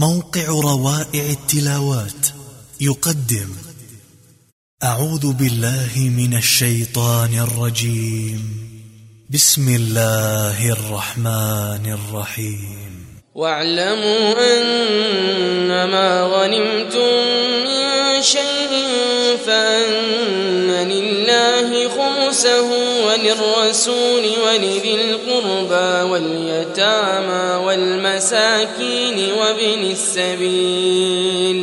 موقع روائع التلاوات يقدم. أعوذ بالله من الشيطان الرجيم. بسم الله الرحمن الرحيم. واعلموا أنما غنمتم من شيء فأن لله خمسه وللرسول ولذي القربى واليتامى والمساكين وابن السبيل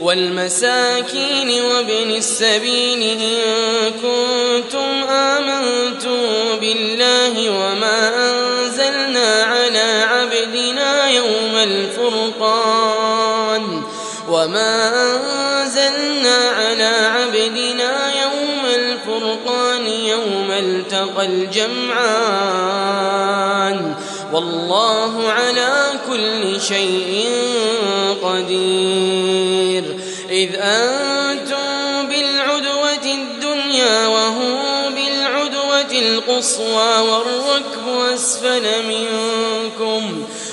والمساكين وابن السبيل إن كنتم آمنتم بالله وما أنزلنا على عبدنا يوم الفرقان وما أنزلنا على عبدنا يوم الفرقان يوم التقى الجمعان. والله على كل شيء قدير. إذ أنتم بالعدوة الدنيا وهم بالعدوة القصوى والركب أسفل منكم.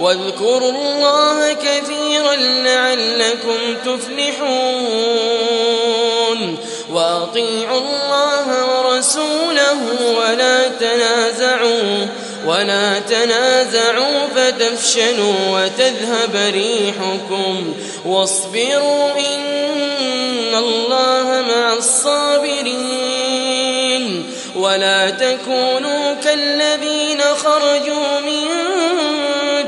واذكروا الله كثيرا لعلكم تفلحون. وأطيعوا الله ورسوله ولا تنازعوا ولا تنازعوا فتفشلوا وتذهب ريحكم. واصبروا إن الله مع الصابرين. ولا تكونوا كالذين خرجوا من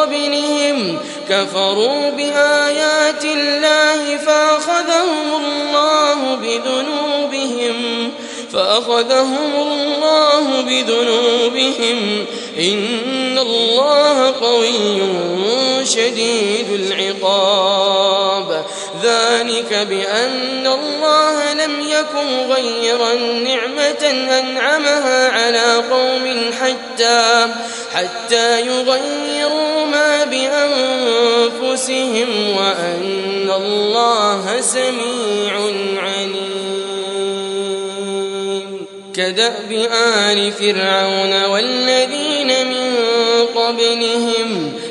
قبلهم كفروا بآيات الله فأخذهم الله بذنوبهم فأخذهم الله بذنوبهم إن الله قوي شديد العقاب ذلك بأن الله لم يكن غيرا نعمة أنعمها على قوم حتى حتى يغيروا ما بأنفسهم وأن الله سميع عليم. كدأب آل فرعون والذين من قبلهم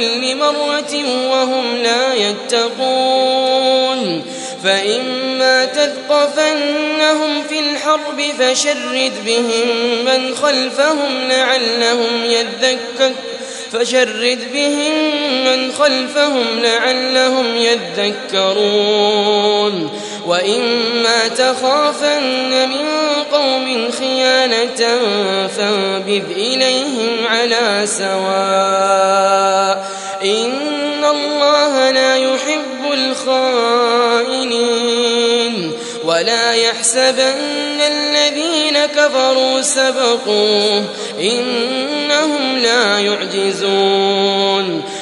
كل مرة وهم لا يتقون فإما تثقفنهم في الحرب فشرد بهم من خلفهم لعلهم يذكرون فشرد بهم من خلفهم لعلهم يذكرون وإما تخافن من قوم خيانة فانبذ إليهم على سواء إن الله لا يحب الخائنين ولا يحسبن الذين كفروا سبقوا إنهم لا يعجزون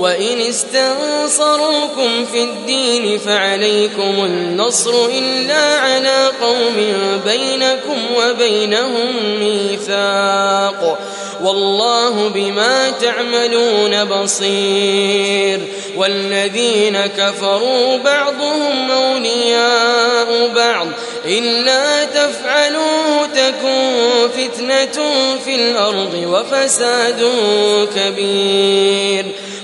وإن استنصروكم في الدين فعليكم النصر إلا على قوم بينكم وبينهم ميثاق والله بما تعملون بصير والذين كفروا بعضهم أولياء بعض إلا تفعلوه تكون فتنة في الأرض وفساد كبير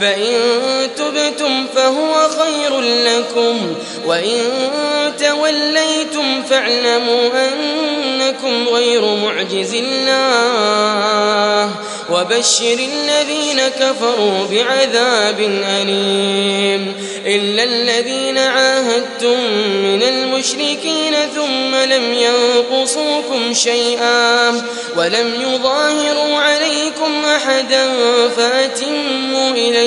فإن تبتم فهو خير لكم وإن توليتم فاعلموا أنكم غير معجز الله وبشر الذين كفروا بعذاب أليم. إلا الذين عاهدتم من المشركين ثم لم ينقصوكم شيئا ولم يظاهروا عليكم أحدا فأتموا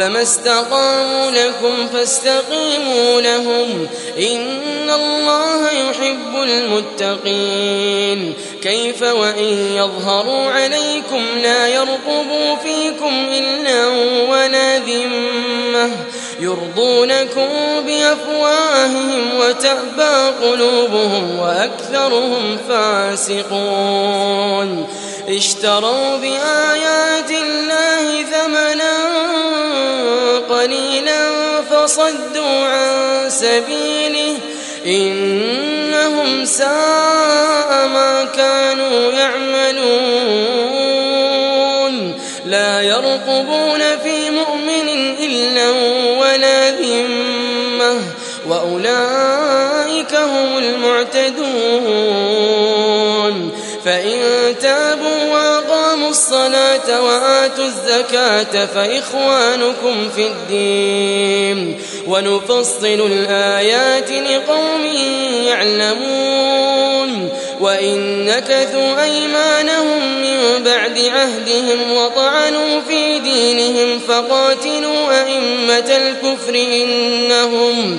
فما استقاموا لكم فاستقيموا لهم إن الله يحب المتقين كيف وإن يظهروا عليكم لا يرقبوا فيكم إلا ولا ذمة يرضونكم بأفواههم وتأبى قلوبهم وأكثرهم فاسقون اشتروا بآيات الله ثمنا فصدوا عن سبيله إنهم ساء ما كانوا يعملون. لا يرقبون في مؤمن إلا ولا ذمة وأولئك هم المعتدون. فإن تابوا وأقاموا الصلاة وآتوا الزكاة فإخوانكم في الدين ونفصل الآيات لقوم يعلمون وإن نكثوا أيمانهم من بعد عهدهم وطعنوا في دينهم فقاتلوا أئمة الكفر إنهم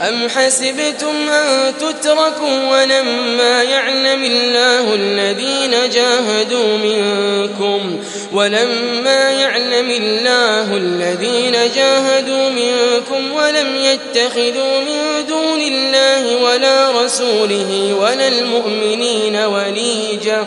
أم حسبتم أن تتركوا ولما يعلم الله الذين جاهدوا منكم ولما يعلم الله الذين جاهدوا منكم ولم يتخذوا من دون الله ولا رسوله ولا المؤمنين وليجا